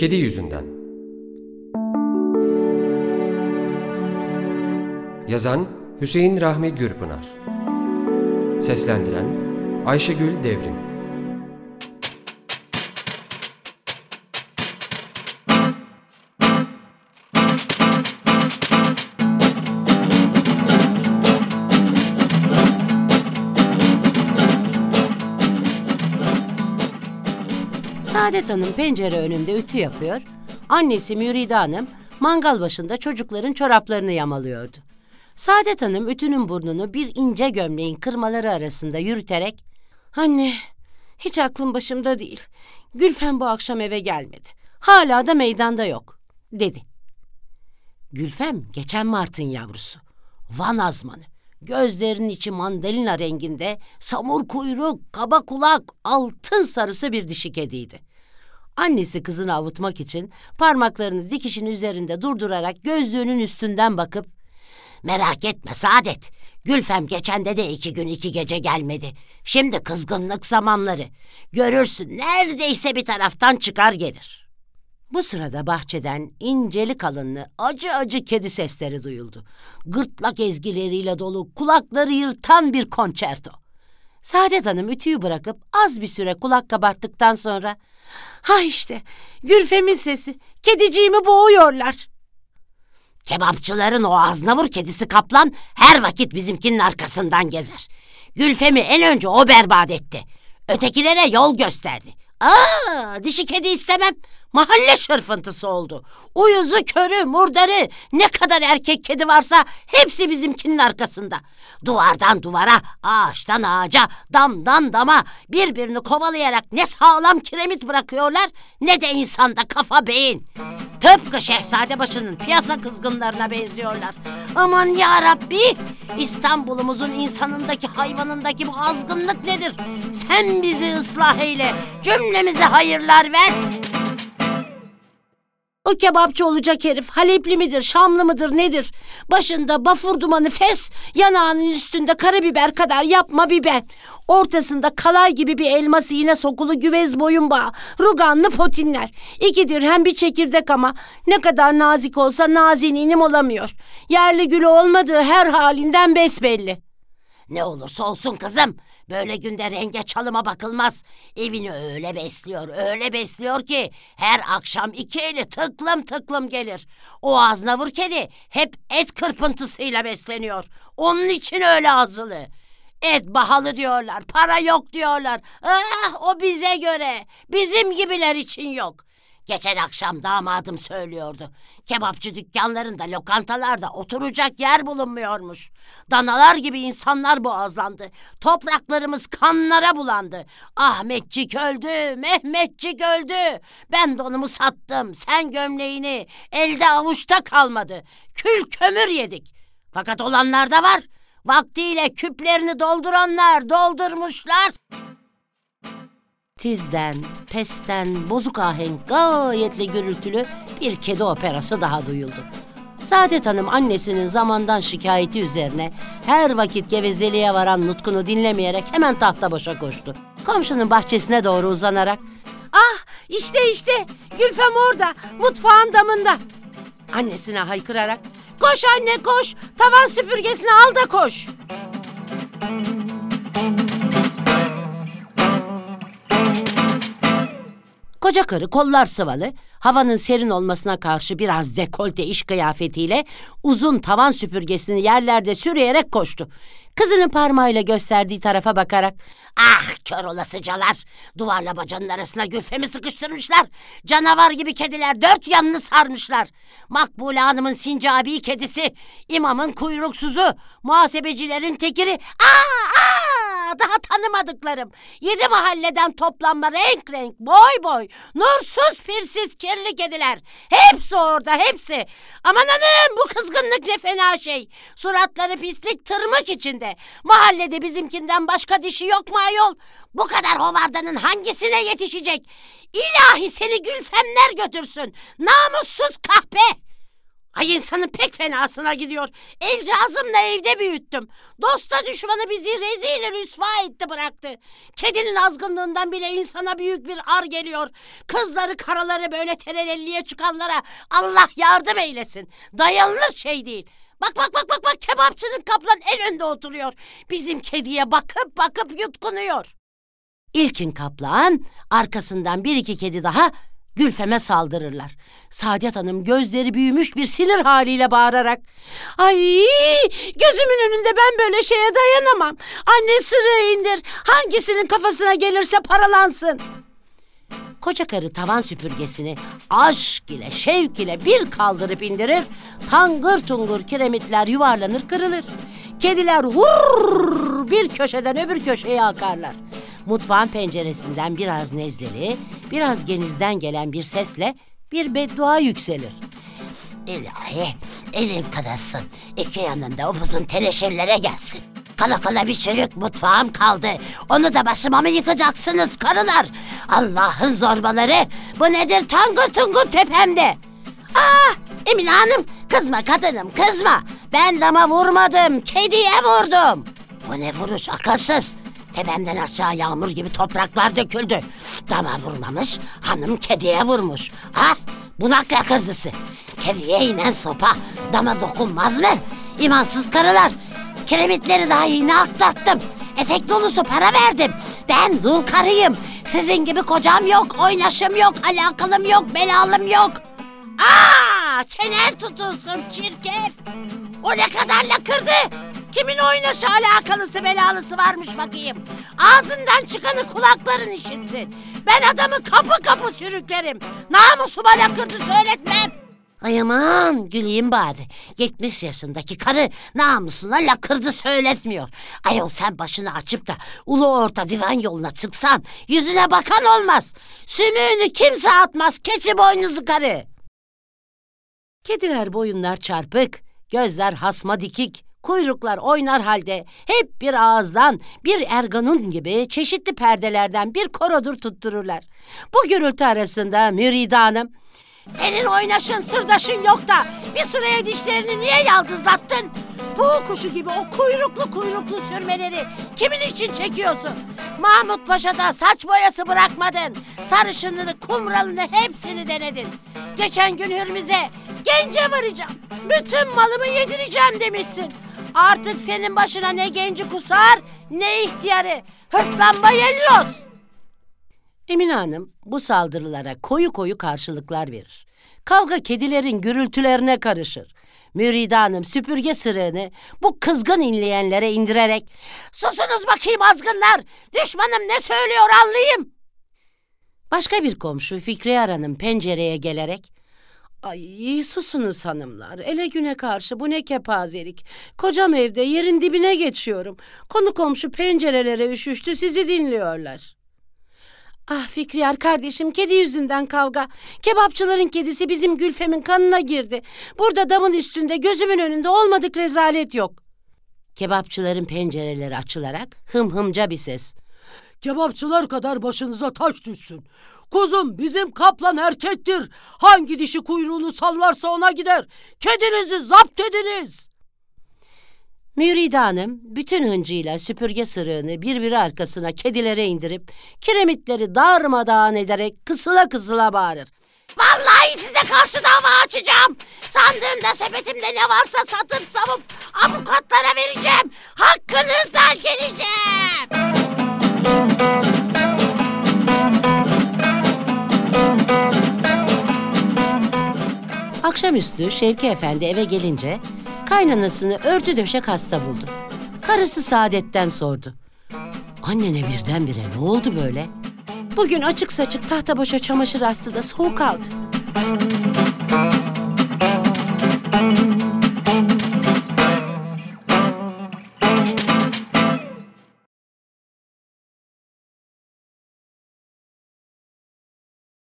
Kedi yüzünden. Yazan Hüseyin Rahmi Gürpınar. Seslendiren Ayşegül Devrim. Saadet Hanım pencere önünde ütü yapıyor. Annesi Müride Hanım mangal başında çocukların çoraplarını yamalıyordu. Saadet Hanım ütünün burnunu bir ince gömleğin kırmaları arasında yürüterek ''Anne, hiç aklım başımda değil. Gülfem bu akşam eve gelmedi. Hala da meydanda yok.'' dedi. Gülfem geçen Mart'ın yavrusu. Van azmanı. Gözlerinin içi mandalina renginde, samur kuyruk, kaba kulak, altın sarısı bir dişi kediydi. Annesi kızını avutmak için parmaklarını dikişin üzerinde durdurarak gözlüğünün üstünden bakıp ''Merak etme Saadet, Gülfem geçende de iki gün iki gece gelmedi. Şimdi kızgınlık zamanları. Görürsün neredeyse bir taraftan çıkar gelir.'' Bu sırada bahçeden inceli kalınlı acı acı kedi sesleri duyuldu. Gırtlak ezgileriyle dolu kulakları yırtan bir konçerto. Saadet Hanım ütüyü bırakıp az bir süre kulak kabarttıktan sonra ''Ha işte Gülfem'in sesi, kediciğimi boğuyorlar.'' Kebapçıların o aznavur kedisi kaplan her vakit bizimkinin arkasından gezer. Gülfem'i en önce o berbat etti. Ötekilere yol gösterdi. Aa, dişi kedi istemem. Mahalle şırfıntısı oldu. Uyuzu, körü, murdarı, ne kadar erkek kedi varsa hepsi bizimkinin arkasında. Duvardan duvara, ağaçtan ağaca, damdan dama birbirini kovalayarak ne sağlam kiremit bırakıyorlar ne de insanda kafa beyin. Tıpkı Şehzadebaşı'nın piyasa kızgınlarına benziyorlar. Aman ya Rabbi! İstanbul'umuzun insanındaki hayvanındaki bu azgınlık nedir? Sen bizi ıslah eyle, cümlemize hayırlar ver. O kebapçı olacak herif Halepli midir, Şamlı mıdır nedir? Başında bafur dumanı fes, yanağının üstünde karabiber kadar yapma biber. Ortasında kalay gibi bir elması yine sokulu güvez boyun bağı, ruganlı potinler. İki dirhem bir çekirdek ama ne kadar nazik olsa nazininim olamıyor. Yerli gülü olmadığı her halinden besbelli. Ne olursa olsun kızım. Böyle günde renge çalıma bakılmaz. Evini öyle besliyor, öyle besliyor ki her akşam iki eli tıklım tıklım gelir. O aznavur kedi hep et kırpıntısıyla besleniyor. Onun için öyle azılı. Et bahalı diyorlar, para yok diyorlar. Ah o bize göre, bizim gibiler için yok. Geçen akşam damadım söylüyordu. Kebapçı dükkanlarında, lokantalarda oturacak yer bulunmuyormuş. Danalar gibi insanlar boğazlandı. Topraklarımız kanlara bulandı. Ahmetçik öldü, Mehmetçik öldü. Ben donumu sattım, sen gömleğini. Elde avuçta kalmadı. Kül kömür yedik. Fakat olanlar da var. Vaktiyle küplerini dolduranlar doldurmuşlar. Tizden, pesten, bozuk ahenk gayetle gürültülü bir kedi operası daha duyuldu. Saadet Hanım annesinin zamandan şikayeti üzerine her vakit gevezeliğe varan nutkunu dinlemeyerek hemen tahta boşa koştu. Komşunun bahçesine doğru uzanarak ''Ah işte işte Gülfem orada mutfağın damında.'' Annesine haykırarak ''Koş anne koş tavan süpürgesini al da koş.'' Koca karı kollar sıvalı, havanın serin olmasına karşı biraz dekolte iş kıyafetiyle uzun tavan süpürgesini yerlerde sürüyerek koştu. Kızının parmağıyla gösterdiği tarafa bakarak ''Ah kör olasıcalar! Duvarla bacanın arasına gülfemi sıkıştırmışlar. Canavar gibi kediler dört yanını sarmışlar. Makbule Hanım'ın sincabi kedisi, imamın kuyruksuzu, muhasebecilerin tekiri. Aa, aa! Daha tanımadıklarım. Yedi mahalleden toplanma renk renk, boy boy, nursuz pirsiz kirli kediler. Hepsi orada hepsi. Aman hanım bu kızgınlık ne fena şey. Suratları pislik tırmık içinde. Mahallede bizimkinden başka dişi yok mu ayol? Bu kadar hovardanın hangisine yetişecek? İlahi seni gülfemler götürsün. Namussuz kahpe. Ay insanın pek fenasına gidiyor. El cazımla evde büyüttüm. Dosta düşmanı bizi rezil rüsva etti bıraktı. Kedinin azgınlığından bile insana büyük bir ar geliyor. Kızları karaları böyle terelelliye çıkanlara Allah yardım eylesin. Dayanılır şey değil. Bak bak bak bak bak kebapçının kaplan en önde oturuyor. Bizim kediye bakıp bakıp yutkunuyor. İlkin kaplan, arkasından bir iki kedi daha Gülfem'e saldırırlar. Saadet Hanım gözleri büyümüş bir sinir haliyle bağırarak ''Ay gözümün önünde ben böyle şeye dayanamam. Anne sırrı indir. Hangisinin kafasına gelirse paralansın.'' Koca karı tavan süpürgesini aşk ile şevk ile bir kaldırıp indirir. Tangır tungur kiremitler yuvarlanır kırılır. Kediler vurr bir köşeden öbür köşeye akarlar. Mutfağın penceresinden biraz nezleli, biraz genizden gelen bir sesle bir beddua yükselir. İlahi elin kanasın. İki yanında upuzun teneşirlere gelsin. Kala kala bir çürük mutfağım kaldı. Onu da başıma mı yıkacaksınız karılar? Allah'ın zorbaları. Bu nedir tangır tungur tepemde? Ah Emine Hanım kızma kadınım kızma. Ben dama vurmadım kediye vurdum. Bu ne vuruş akılsız. Tepemden aşağı yağmur gibi topraklar döküldü. Dama vurmamış, hanım kediye vurmuş. Ah, bunak lakırdısı. Kediye inen sopa dama dokunmaz mı? İmansız karılar. Kiremitleri daha yeni atlattım. Efekt dolusu para verdim. Ben dul karıyım. Sizin gibi kocam yok, oynaşım yok, alakalım yok, belalım yok. Aa, çenen tutulsun çirkef. O ne kadar lakırdı. Kimin oynaşı alakalısı belalısı varmış bakayım. Ağzından çıkanı kulakların işitsin. Ben adamı kapı kapı sürüklerim. Namusuma lakırdı söyletmem. Ay aman güleyim bari. 70 yaşındaki karı namusuna lakırdı söyletmiyor. Ayol sen başını açıp da ulu orta divan yoluna çıksan yüzüne bakan olmaz. Sümüğünü kimse atmaz keçi boynuzu karı. Kediler boyunlar çarpık, gözler hasma dikik, kuyruklar oynar halde hep bir ağızdan, bir erganun gibi çeşitli perdelerden bir korodur tuttururlar. Bu gürültü arasında Müride Hanım, senin oynaşın sırdaşın yok da bir sıraya dişlerini niye yaldızlattın? Bu kuşu gibi o kuyruklu kuyruklu sürmeleri kimin için çekiyorsun? Mahmut Paşa'da saç boyası bırakmadın. Sarışınını, kumralını hepsini denedin. Geçen gün Hürmüz'e gence varacağım. Bütün malımı yedireceğim demişsin. Artık senin başına ne genci kusar ne ihtiyarı. Hırtlanma yellos. Emine Hanım bu saldırılara koyu koyu karşılıklar verir. Kavga kedilerin gürültülerine karışır. Müride Hanım süpürge sırığını bu kızgın inleyenlere indirerek ''Susunuz bakayım azgınlar, düşmanım ne söylüyor anlayayım.'' Başka bir komşu Fikriye Hanım pencereye gelerek ''Ay susunuz hanımlar, ele güne karşı bu ne kepazelik. Kocam evde yerin dibine geçiyorum. Konu komşu pencerelere üşüştü sizi dinliyorlar.'' Ah Fikriyar kardeşim kedi yüzünden kavga. Kebapçıların kedisi bizim Gülfem'in kanına girdi. Burada damın üstünde gözümün önünde olmadık rezalet yok. Kebapçıların pencereleri açılarak hım hımca bir ses. Kebapçılar kadar başınıza taş düşsün. Kuzum bizim kaplan erkektir. Hangi dişi kuyruğunu sallarsa ona gider. Kedinizi zapt ediniz. Müride Hanım bütün hıncıyla süpürge sırığını birbiri arkasına kedilere indirip kiremitleri darmadağın ederek kısıla kısıla bağırır. Vallahi size karşı dava açacağım. Sandığımda sepetimde ne varsa satıp savup avukatlara vereceğim. Hakkınızdan geleceğim. Akşamüstü Şevki Efendi eve gelince kaynanasını örtü döşek hasta buldu. Karısı Saadet'ten sordu. Annene birdenbire ne oldu böyle? Bugün açık saçık tahta boşa çamaşır astı da soğuk aldı.